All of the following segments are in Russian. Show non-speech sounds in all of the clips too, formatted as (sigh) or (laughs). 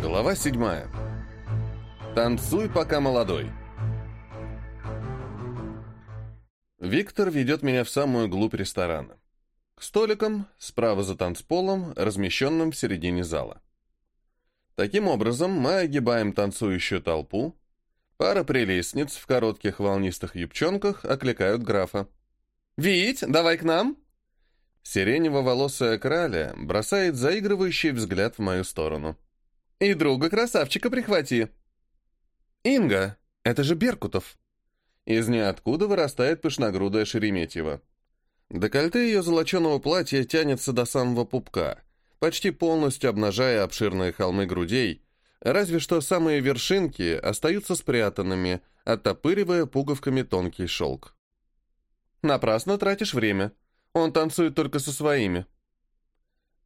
Глава 7. Танцуй, пока молодой. Виктор ведет меня в самую глубь ресторана. К столикам, справа за танцполом, размещенным в середине зала. Таким образом, мы огибаем танцующую толпу. Пара прелестниц в коротких волнистых юбчонках окликают графа. «Вить, давай к нам!» Сиренево-волосая краля бросает заигрывающий взгляд в мою сторону. «И друга красавчика прихвати!» «Инга, это же Беркутов!» Из ниоткуда вырастает пышногрудая Шереметьева. Декольте ее золоченого платья тянется до самого пупка, почти полностью обнажая обширные холмы грудей, разве что самые вершинки остаются спрятанными, оттопыривая пуговками тонкий шелк. «Напрасно тратишь время», он танцует только со своими.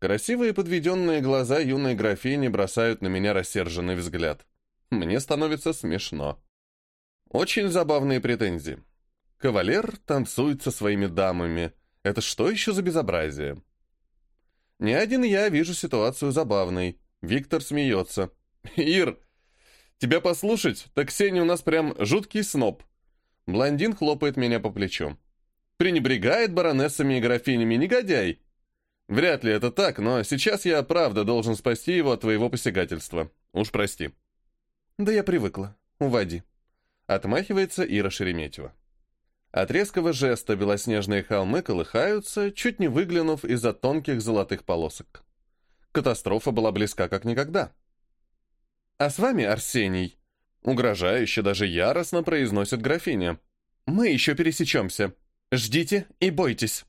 Красивые подведенные глаза юной графини бросают на меня рассерженный взгляд. Мне становится смешно. Очень забавные претензии. Кавалер танцует со своими дамами. Это что еще за безобразие? Не один я вижу ситуацию забавной. Виктор смеется. «Ир, тебя послушать, так Ксения у нас прям жуткий сноб». Блондин хлопает меня по плечу. Пренебрегает баронессами и графинями негодяй. Вряд ли это так, но сейчас я правда должен спасти его от твоего посягательства. Уж прости. Да я привыкла. Уводи. Отмахивается Ира Шереметьева. От резкого жеста белоснежные холмы колыхаются, чуть не выглянув из-за тонких золотых полосок. Катастрофа была близка как никогда. «А с вами, Арсений?» Угрожающе, даже яростно произносит графиня. «Мы еще пересечемся. Ждите и бойтесь.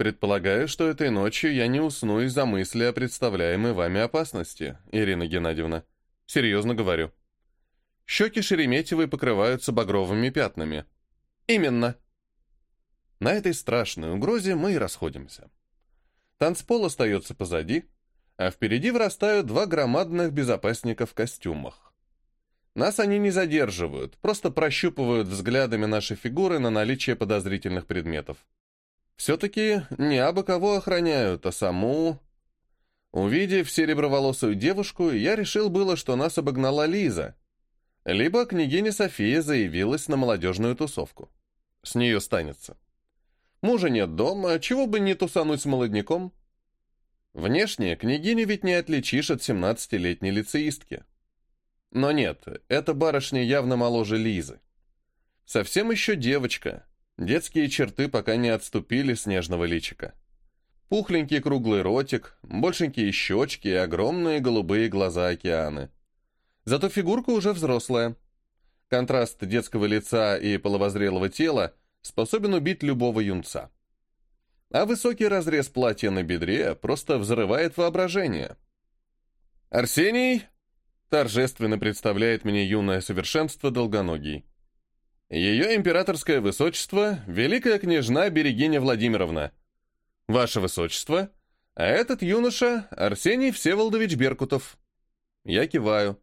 Предполагаю, что этой ночью я не усну из-за мысли о представляемой вами опасности, Ирина Геннадьевна. Серьезно говорю. Щеки Шереметьевой покрываются багровыми пятнами. Именно. На этой страшной угрозе мы и расходимся. Танцпол остается позади, а впереди вырастают два громадных безопасника в костюмах. Нас они не задерживают, просто прощупывают взглядами наши фигуры на наличие подозрительных предметов. Все-таки не абы кого охраняют, а саму... Увидев сереброволосую девушку, я решил было, что нас обогнала Лиза. Либо княгиня София заявилась на молодежную тусовку. С нее станется. Мужа нет дома, чего бы не тусануть с молодняком? Внешне княгиню ведь не отличишь от 17-летней лицеистки. Но нет, эта барышня явно моложе Лизы. Совсем еще девочка. Детские черты пока не отступили с нежного личика. Пухленький круглый ротик, большенькие щечки и огромные голубые глаза океаны. Зато фигурка уже взрослая. Контраст детского лица и половозрелого тела способен убить любого юнца. А высокий разрез платья на бедре просто взрывает воображение. «Арсений, торжественно представляет мне юное совершенство Долгоногий. Ее императорское высочество, великая княжна Берегиня Владимировна. Ваше высочество, а этот юноша Арсений Всеволодович Беркутов. Я киваю.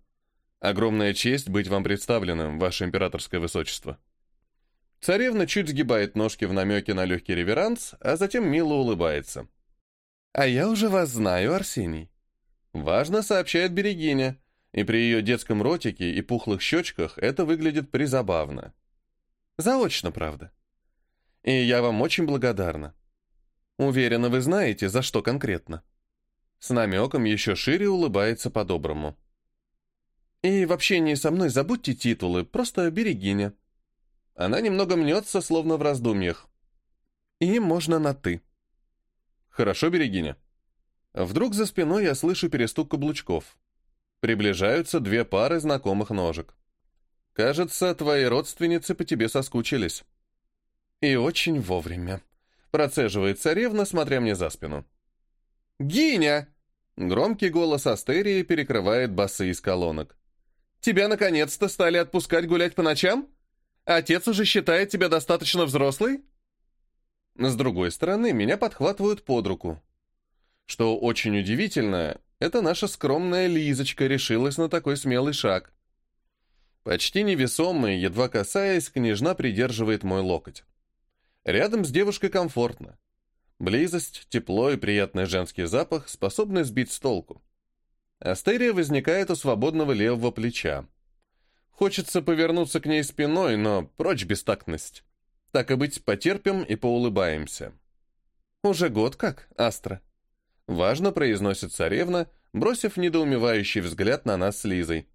Огромная честь быть вам представленным, ваше императорское высочество. Царевна чуть сгибает ножки в намеке на легкий реверанс, а затем мило улыбается. «А я уже вас знаю, Арсений». Важно сообщает Берегиня, и при ее детском ротике и пухлых щечках это выглядит призабавно. Заочно, правда. И я вам очень благодарна. Уверена, вы знаете, за что конкретно. С намеком еще шире улыбается по-доброму. И в общении со мной забудьте титулы, просто берегиня. Она немного мнется, словно в раздумьях. И можно на «ты». Хорошо, берегиня. Вдруг за спиной я слышу перестук каблучков. Приближаются две пары знакомых ножек. Кажется, твои родственницы по тебе соскучились. И очень вовремя. Процеживает царевна, смотря мне за спину. «Гиня!» Громкий голос Астерии перекрывает басы из колонок. «Тебя наконец-то стали отпускать гулять по ночам? Отец уже считает тебя достаточно взрослой?» С другой стороны, меня подхватывают под руку. Что очень удивительно, это наша скромная Лизочка решилась на такой смелый шаг. Почти невесомая, едва касаясь, княжна придерживает мой локоть. Рядом с девушкой комфортно. Близость, тепло и приятный женский запах способны сбить с толку. Астерия возникает у свободного левого плеча. Хочется повернуться к ней спиной, но прочь бестактность. Так и быть, потерпим и поулыбаемся. «Уже год как, Астра?» Важно произносит царевна, бросив недоумевающий взгляд на нас с Лизой.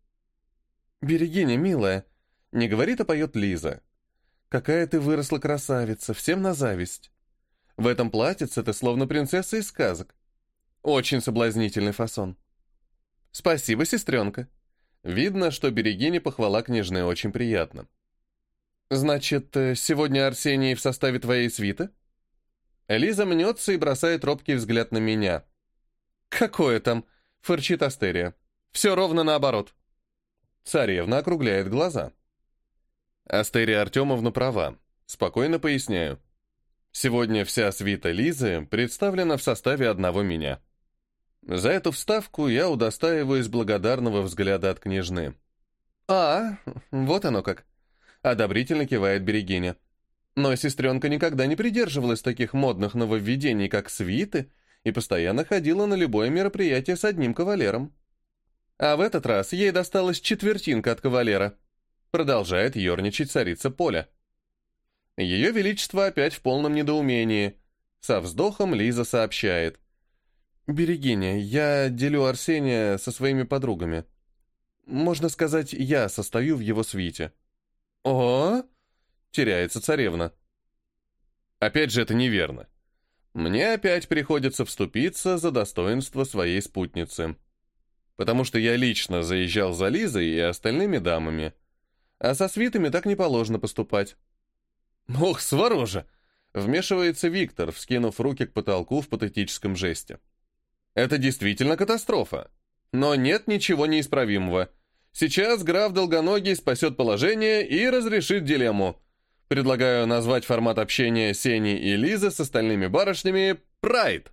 «Берегиня, милая!» Не говорит, а поет Лиза. «Какая ты выросла красавица, всем на зависть. В этом платьице ты словно принцесса из сказок. Очень соблазнительный фасон». «Спасибо, сестренка». Видно, что Берегине похвала княжны очень приятно. «Значит, э, сегодня Арсений в составе твоей свиты?» Лиза мнется и бросает робкий взгляд на меня. «Какое там?» — фырчит Астерия. «Все ровно наоборот». Царевна округляет глаза. Астерия Артемовна права. Спокойно поясняю. Сегодня вся свита Лизы представлена в составе одного меня. За эту вставку я удостаиваюсь благодарного взгляда от княжны. «А, вот оно как!» — одобрительно кивает Берегиня. Но сестренка никогда не придерживалась таких модных нововведений, как свиты, и постоянно ходила на любое мероприятие с одним кавалером. А в этот раз ей досталась четвертинка от кавалера. Продолжает ерничать царица Поля. Ее Величество опять в полном недоумении. Со вздохом Лиза сообщает. «Берегиня, я делю Арсения со своими подругами. Можно сказать, я состою в его свите». «О!» — теряется царевна. Опять же, это неверно. Мне опять приходится вступиться за достоинство своей спутницы. Потому что я лично заезжал за Лизой и остальными дамами. А со свитами так не положено поступать. «Ох, сворожа!» — вмешивается Виктор, вскинув руки к потолку в патетическом жесте. Это действительно катастрофа. Но нет ничего неисправимого. Сейчас граф Долгоногий спасет положение и разрешит дилемму. Предлагаю назвать формат общения Сени и Лизы с остальными барышнями «Прайд».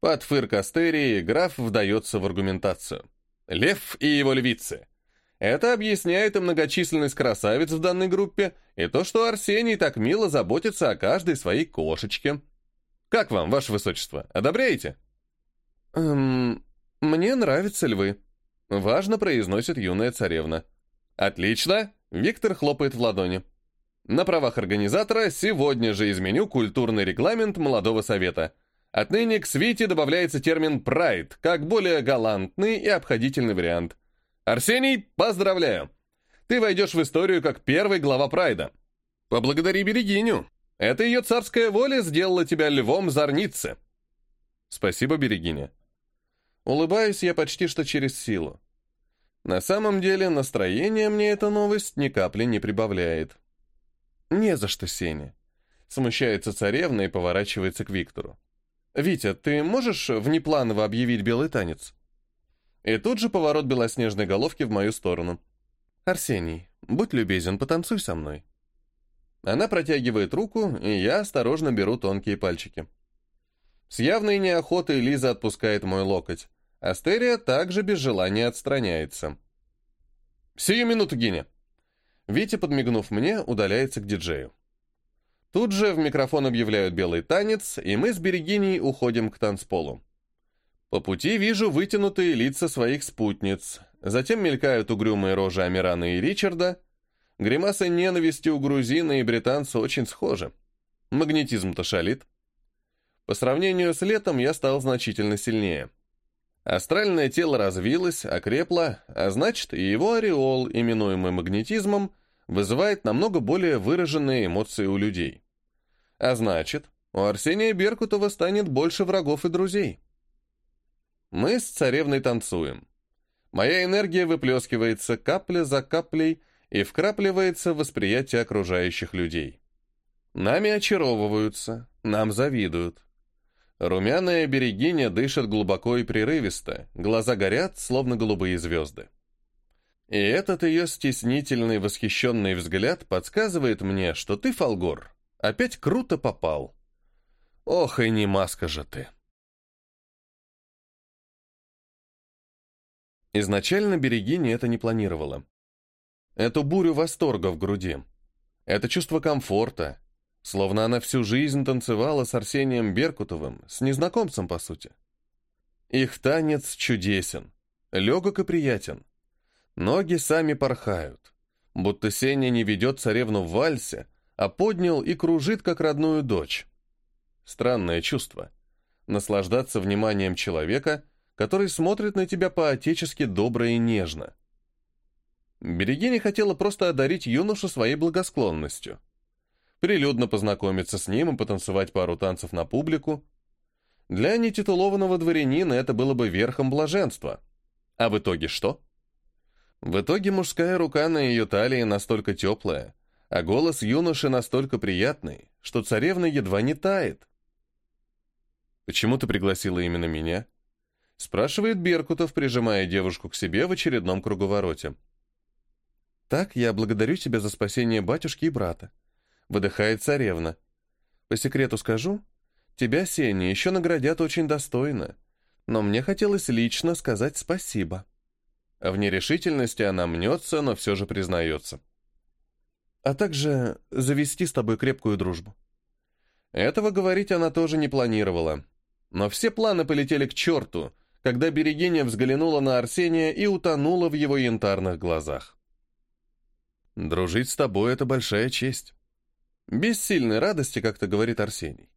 Под фырк Астерии граф вдается в аргументацию. Лев и его львицы. Это объясняет и многочисленность красавиц в данной группе, и то, что Арсений так мило заботится о каждой своей кошечке. Как вам, ваше высочество, одобряете? «Эм, мне нравятся львы», — важно произносит юная царевна. «Отлично!» — Виктор хлопает в ладони. На правах организатора сегодня же изменю культурный регламент молодого совета. Отныне к свите добавляется термин «прайд», как более галантный и обходительный вариант. Арсений, поздравляю! Ты войдешь в историю как первый глава прайда. Поблагодари Берегиню. Это ее царская воля сделала тебя львом Зорницы. Спасибо, Берегиня. Улыбаюсь я почти что через силу. На самом деле настроение мне эта новость ни капли не прибавляет. «Не за что, Сеня», — смущается царевна и поворачивается к Виктору. «Витя, ты можешь внепланово объявить белый танец?» И тут же поворот белоснежной головки в мою сторону. «Арсений, будь любезен, потанцуй со мной». Она протягивает руку, и я осторожно беру тонкие пальчики. С явной неохотой Лиза отпускает мой локоть. Астерия также без желания отстраняется. «Сию минуту, Гиня!» Витя, подмигнув мне, удаляется к диджею. Тут же в микрофон объявляют белый танец, и мы с Берегиней уходим к танцполу. По пути вижу вытянутые лица своих спутниц, затем мелькают угрюмые рожи Амирана и Ричарда. Гримаса ненависти у грузина и британца очень схожи. Магнетизм-то шалит. По сравнению с летом я стал значительно сильнее. Астральное тело развилось, окрепло, а значит, и его ореол, именуемый магнетизмом, вызывает намного более выраженные эмоции у людей. А значит, у Арсения Беркутова станет больше врагов и друзей. Мы с царевной танцуем. Моя энергия выплескивается капля за каплей и вкрапливается в восприятие окружающих людей. Нами очаровываются, нам завидуют. Румяная берегиня дышит глубоко и прерывисто, глаза горят, словно голубые звезды. И этот ее стеснительный, восхищенный взгляд подсказывает мне, что ты, Фолгор, опять круто попал. Ох, и не маска же ты. Изначально Берегиня это не планировала. Эту бурю восторга в груди. Это чувство комфорта, Словно она всю жизнь танцевала с Арсением Беркутовым, с незнакомцем, по сути. Их танец чудесен, легок и приятен. Ноги сами порхают, будто Сеня не ведет царевну в вальсе, а поднял и кружит, как родную дочь. Странное чувство. Наслаждаться вниманием человека, который смотрит на тебя по-отечески добро и нежно. Берегиня хотела просто одарить юношу своей благосклонностью. Прилюдно познакомиться с ним и потанцевать пару танцев на публику. Для нетитулованного дворянина это было бы верхом блаженства. А в итоге что? В итоге мужская рука на ее талии настолько теплая, а голос юноши настолько приятный, что царевна едва не тает. «Почему ты пригласила именно меня?» спрашивает Беркутов, прижимая девушку к себе в очередном круговороте. «Так я благодарю тебя за спасение батюшки и брата», — выдыхает царевна. «По секрету скажу, тебя, Сеня, еще наградят очень достойно, но мне хотелось лично сказать спасибо». В нерешительности она мнется, но все же признается а также завести с тобой крепкую дружбу. Этого говорить она тоже не планировала. Но все планы полетели к черту, когда Берегиня взглянула на Арсения и утонула в его янтарных глазах. «Дружить с тобой — это большая честь». Без сильной радости, как-то говорит Арсений.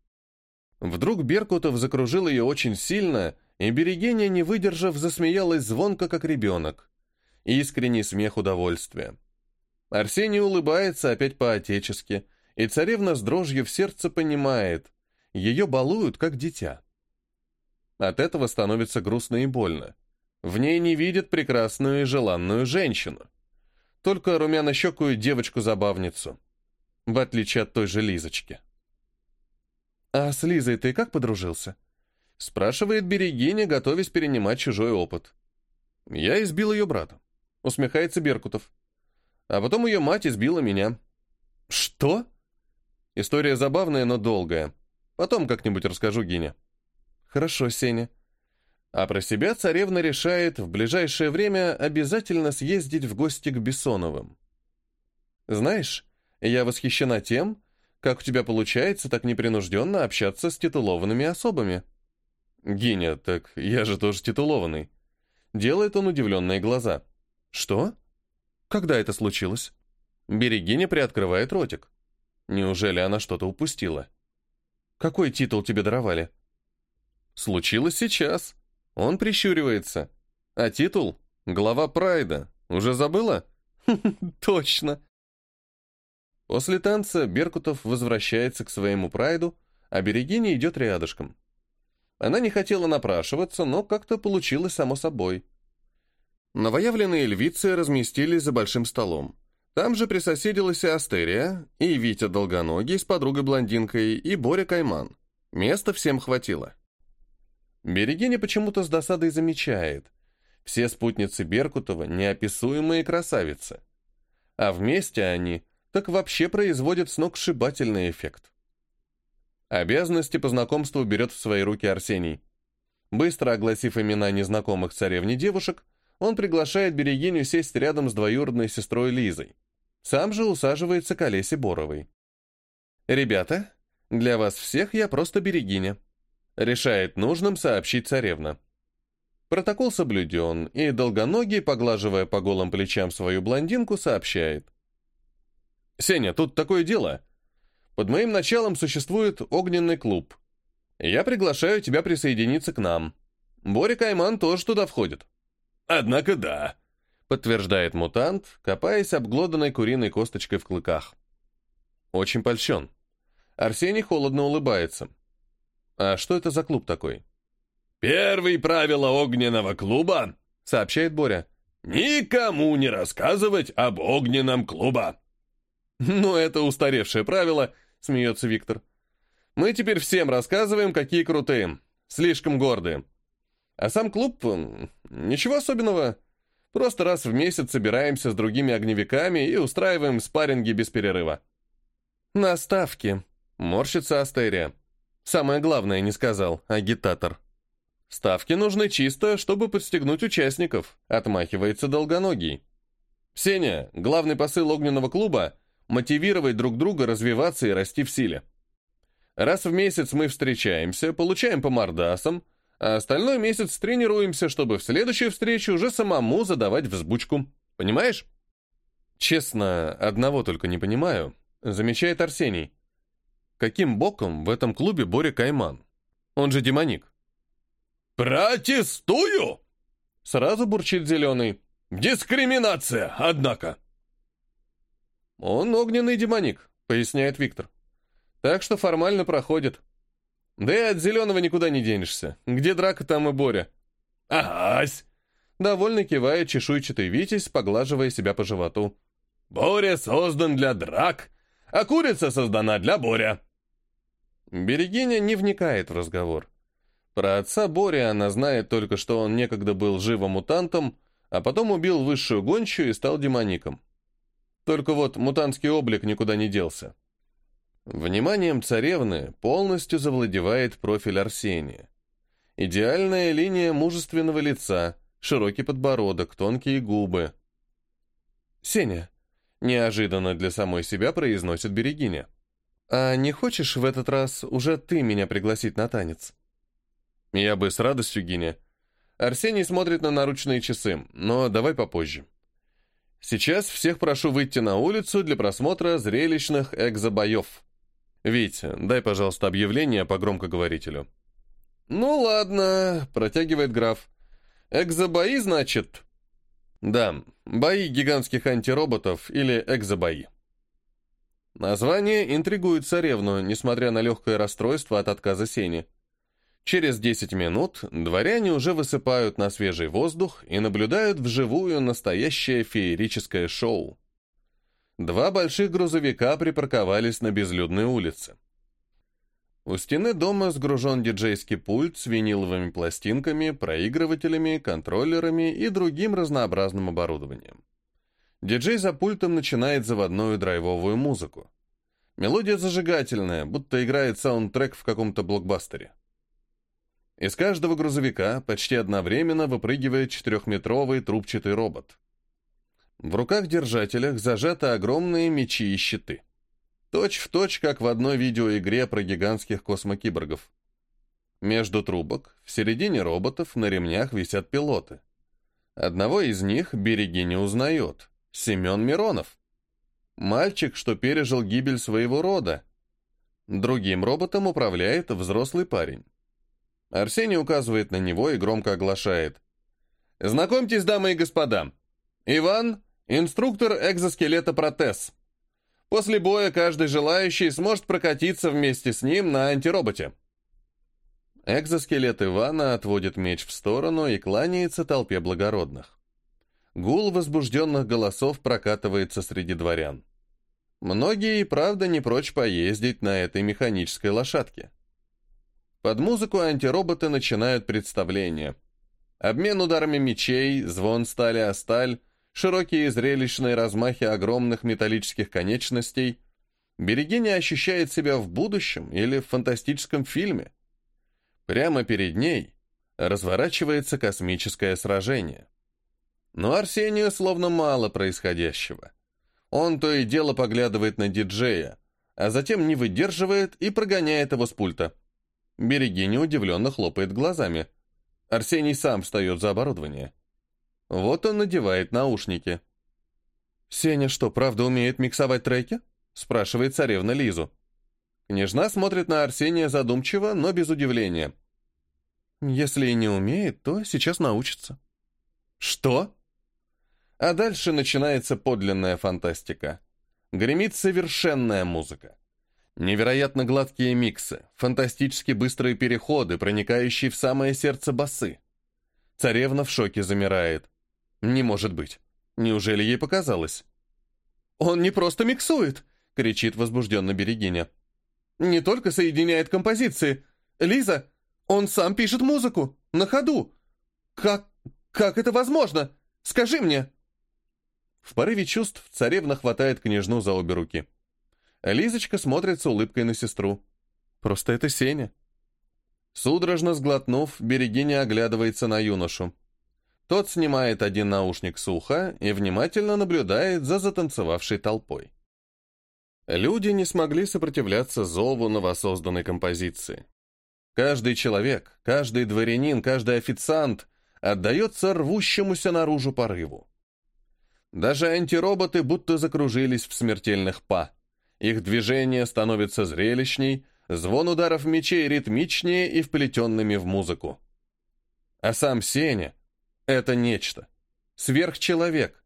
Вдруг Беркутов закружил ее очень сильно, и Берегиня, не выдержав, засмеялась звонко, как ребенок. Искренний смех удовольствия. Арсений улыбается опять по-отечески, и царевна с дрожью в сердце понимает, ее балуют как дитя. От этого становится грустно и больно. В ней не видят прекрасную и желанную женщину. Только румяно-щекую девочку-забавницу. В отличие от той же Лизочки. «А с Лизой ты как подружился?» Спрашивает Берегиня, готовясь перенимать чужой опыт. «Я избил ее брата», — усмехается Беркутов. А потом ее мать избила меня. Что? История забавная, но долгая. Потом как-нибудь расскажу Гине. Хорошо, Сеня. А про себя царевна решает в ближайшее время обязательно съездить в гости к Бессоновым. Знаешь, я восхищена тем, как у тебя получается так непринужденно общаться с титулованными особами. Гиня, так я же тоже титулованный. Делает он удивленные глаза. Что? Когда это случилось? Берегиня приоткрывает ротик. Неужели она что-то упустила? Какой титул тебе даровали? Случилось сейчас. Он прищуривается. А титул? Глава Прайда. Уже забыла? (laughs) Точно. После танца Беркутов возвращается к своему Прайду, а Берегиня идет рядышком. Она не хотела напрашиваться, но как-то получилось само собой. Новоявленные львицы разместились за большим столом. Там же присоседилась и Астерия, и Витя Долгоногий с подругой-блондинкой, и Боря Кайман. Места всем хватило. Берегиня почему-то с досадой замечает. Все спутницы Беркутова — неописуемые красавицы. А вместе они так вообще производят сногсшибательный эффект. Обязанности по знакомству берет в свои руки Арсений. Быстро огласив имена незнакомых царевне девушек, он приглашает Берегиню сесть рядом с двоюродной сестрой Лизой. Сам же усаживается к Олесе Боровой. «Ребята, для вас всех я просто Берегиня», — решает нужным сообщить царевна. Протокол соблюден, и Долгоногий, поглаживая по голым плечам свою блондинку, сообщает. «Сеня, тут такое дело. Под моим началом существует огненный клуб. Я приглашаю тебя присоединиться к нам. Боря Кайман тоже туда входит». «Однако да», — подтверждает мутант, копаясь обглоданной куриной косточкой в клыках. Очень польщен. Арсений холодно улыбается. «А что это за клуб такой?» «Первые правила огненного клуба», — сообщает Боря. «Никому не рассказывать об огненном клуба». «Ну, это устаревшее правило», — смеется Виктор. «Мы теперь всем рассказываем, какие крутые, слишком гордые. А сам клуб... Ничего особенного. Просто раз в месяц собираемся с другими огневиками и устраиваем спарринги без перерыва. Наставки. Морщится Астерия. Самое главное не сказал, агитатор. Ставки нужны чисто, чтобы подстегнуть участников, отмахивается долгоногий. Сеня, главный посыл огненного клуба — мотивировать друг друга развиваться и расти в силе. Раз в месяц мы встречаемся, получаем по мордасам, А остальной месяц тренируемся, чтобы в следующей встрече уже самому задавать взбучку. Понимаешь? Честно, одного только не понимаю, замечает Арсений. Каким боком в этом клубе Боря Кайман? Он же демоник. «Протестую!» Сразу бурчит зеленый. «Дискриминация, однако!» «Он огненный демоник», — поясняет Виктор. «Так что формально проходит. Да и от зеленого никуда не денешься. Где драка, там и Боря». «Агась!» — довольно кивает чешуйчатый Витязь, поглаживая себя по животу. «Боря создан для драк, а курица создана для Боря». Берегиня не вникает в разговор. Про отца Боря она знает только, что он некогда был живым мутантом, а потом убил высшую гончую и стал демоником. Только вот мутантский облик никуда не делся. Вниманием царевны полностью завладевает профиль Арсения. Идеальная линия мужественного лица, широкий подбородок, тонкие губы. «Сеня», — неожиданно для самой себя произносит Берегиня, «а не хочешь в этот раз уже ты меня пригласить на танец?» «Я бы с радостью, Гиня». Арсений смотрит на наручные часы, но давай попозже. Сейчас всех прошу выйти на улицу для просмотра зрелищных экзобоев. Витя, дай, пожалуйста, объявление по громкоговорителю. Ну ладно, протягивает граф. Экзобои, значит? Да, бои гигантских антироботов или экзобои. Название интригует царевну, несмотря на легкое расстройство от отказа Сени. Через 10 минут дворяне уже высыпают на свежий воздух и наблюдают вживую настоящее феерическое шоу. Два больших грузовика припарковались на безлюдной улице. У стены дома сгружен диджейский пульт с виниловыми пластинками, проигрывателями, контроллерами и другим разнообразным оборудованием. Диджей за пультом начинает заводную драйвовую музыку. Мелодия зажигательная, будто играет саундтрек в каком-то блокбастере. Из каждого грузовика почти одновременно выпрыгивает четырехметровый трубчатый робот. В руках держателях зажаты огромные мечи и щиты. Точь в точь, как в одной видеоигре про гигантских космокиборгов. Между трубок, в середине роботов, на ремнях висят пилоты. Одного из них Береги не узнает. Семен Миронов. Мальчик, что пережил гибель своего рода. Другим роботом управляет взрослый парень. Арсений указывает на него и громко оглашает. «Знакомьтесь, дамы и господа. Иван — инструктор экзоскелета протез. После боя каждый желающий сможет прокатиться вместе с ним на антироботе». Экзоскелет Ивана отводит меч в сторону и кланяется толпе благородных. Гул возбужденных голосов прокатывается среди дворян. Многие и правда не прочь поездить на этой механической лошадке. Под музыку антироботы начинают представление. Обмен ударами мечей, звон стали о сталь, широкие зрелищные размахи огромных металлических конечностей. Берегиня ощущает себя в будущем или в фантастическом фильме. Прямо перед ней разворачивается космическое сражение. Но Арсению словно мало происходящего. Он то и дело поглядывает на диджея, а затем не выдерживает и прогоняет его с пульта. Берегиня удивленно хлопает глазами. Арсений сам встает за оборудование. Вот он надевает наушники. «Сеня что, правда умеет миксовать треки?» спрашивает царевна Лизу. Княжна смотрит на Арсения задумчиво, но без удивления. «Если и не умеет, то сейчас научится». «Что?» А дальше начинается подлинная фантастика. Гремит совершенная музыка. Невероятно гладкие миксы, фантастически быстрые переходы, проникающие в самое сердце басы. Царевна в шоке замирает. Не может быть. Неужели ей показалось? «Он не просто миксует!» — кричит возбужденно Берегиня. «Не только соединяет композиции. Лиза, он сам пишет музыку. На ходу. Как... как это возможно? Скажи мне!» В порыве чувств царевна хватает княжну за обе руки. Лизочка смотрит с улыбкой на сестру. Просто это Сеня. Судорожно сглотнув, Берегиня оглядывается на юношу. Тот снимает один наушник с уха и внимательно наблюдает за затанцевавшей толпой. Люди не смогли сопротивляться зову новосозданной композиции. Каждый человек, каждый дворянин, каждый официант отдается рвущемуся наружу порыву. Даже антироботы будто закружились в смертельных па. Их движения становятся зрелищней, звон ударов мечей ритмичнее и вплетенными в музыку. А сам Сеня — это нечто. Сверхчеловек.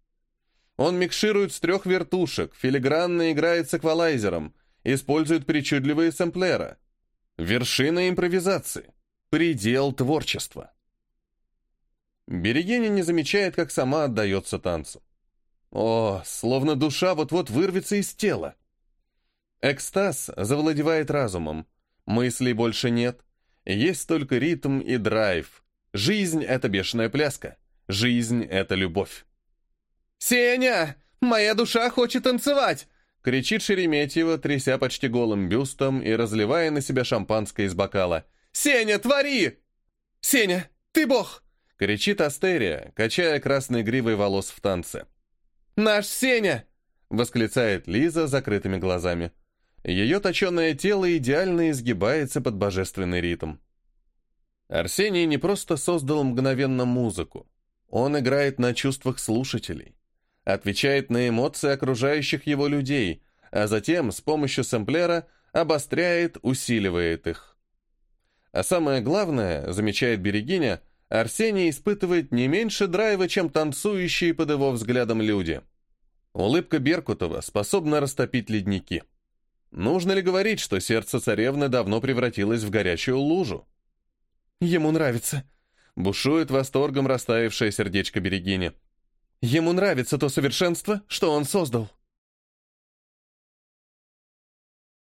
Он микширует с трех вертушек, филигранно играет с эквалайзером, использует причудливые сэмплера. Вершина импровизации. Предел творчества. Берегиня не замечает, как сама отдается танцу. О, словно душа вот-вот вырвется из тела. Экстаз завладевает разумом. Мыслей больше нет. Есть только ритм и драйв. Жизнь — это бешеная пляска. Жизнь — это любовь. «Сеня! Моя душа хочет танцевать!» кричит Шереметьева, тряся почти голым бюстом и разливая на себя шампанское из бокала. «Сеня, твори! Сеня, ты бог!» кричит Астерия, качая красной гривой волос в танце. «Наш Сеня!» — восклицает Лиза закрытыми глазами. Ее точеное тело идеально изгибается под божественный ритм. Арсений не просто создал мгновенно музыку. Он играет на чувствах слушателей, отвечает на эмоции окружающих его людей, а затем с помощью сэмплера обостряет, усиливает их. А самое главное, замечает Берегиня, Арсений испытывает не меньше драйва, чем танцующие под его взглядом люди. Улыбка Беркутова способна растопить ледники. Нужно ли говорить, что сердце царевны давно превратилось в горячую лужу? Ему нравится. Бушует восторгом растаявшее сердечко Берегини. Ему нравится то совершенство, что он создал.